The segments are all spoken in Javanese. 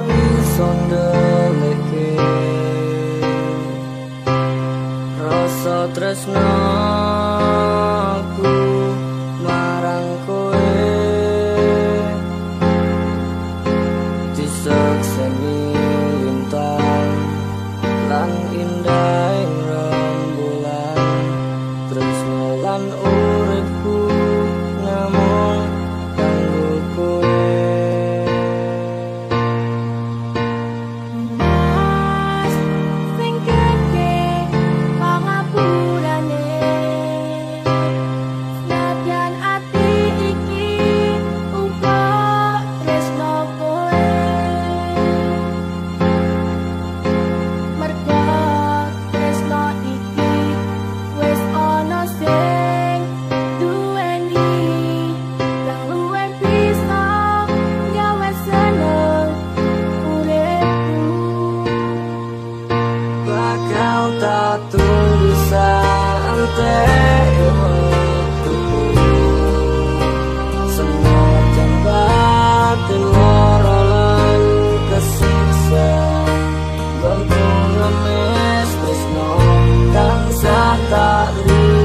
habis ondeleke rasa tresno Indah rembulan, terus melan uripku.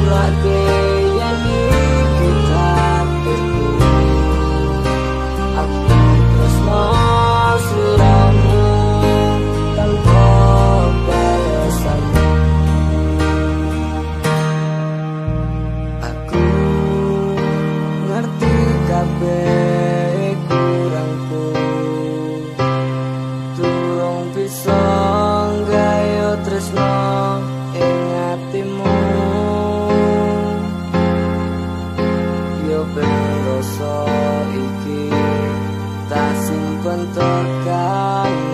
like this. dosa iki tak sing kanggo